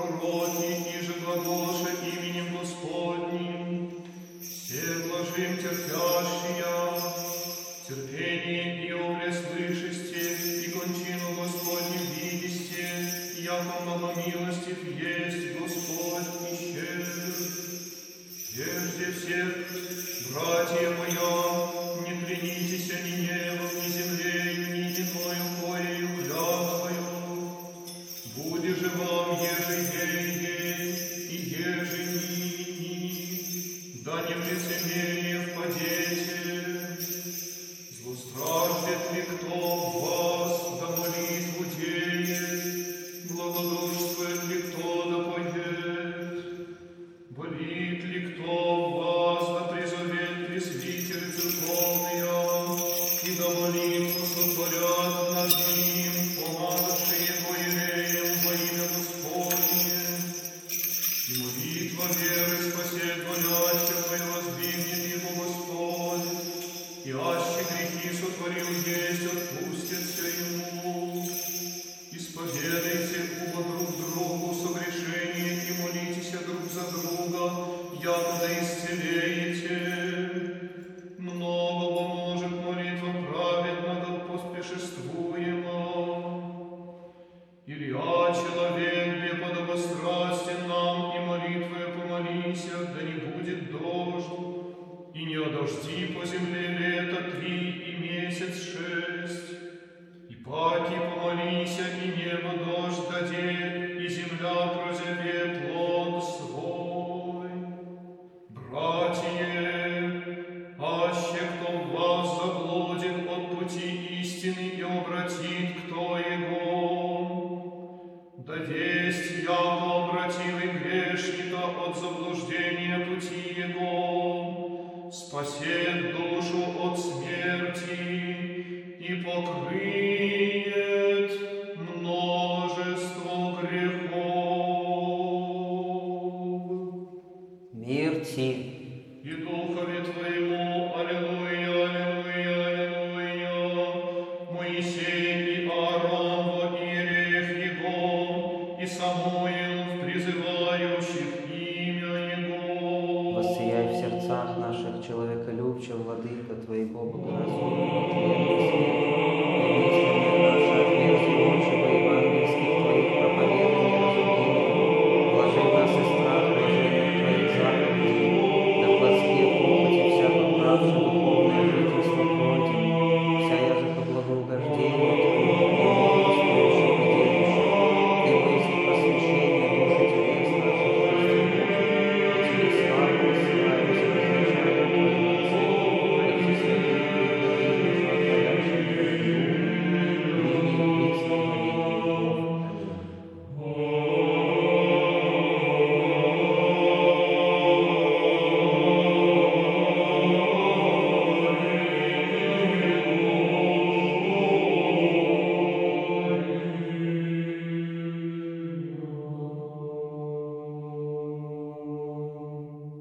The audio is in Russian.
пророки, ниже глаголоша именем Господним, все вложим терпящие, терпение и обле слышите, и кончину Господним видите, яко много милости есть Господь и щедр. Братья, ни, да не в лицемерие молитва веры спасет болящих, и воздвигнет его Господь, и аще грехи сотворил земле лето три и месяц шесть. И паки помолися, и небо дождь даде, и земля прозябе плод свой. Братья, аще кто в вас заблудит от пути истины и обратит кто его, да весть яко обратил и грешника от заблуждения пути его, спасет душу от смерти и покрыет множество грехов. Мир ти, И духове Твоему, аллилуйя, аллилуйя, аллилуйя, воссияй в сердцах наших человеколюбчив, владыка Твоего благоразумия.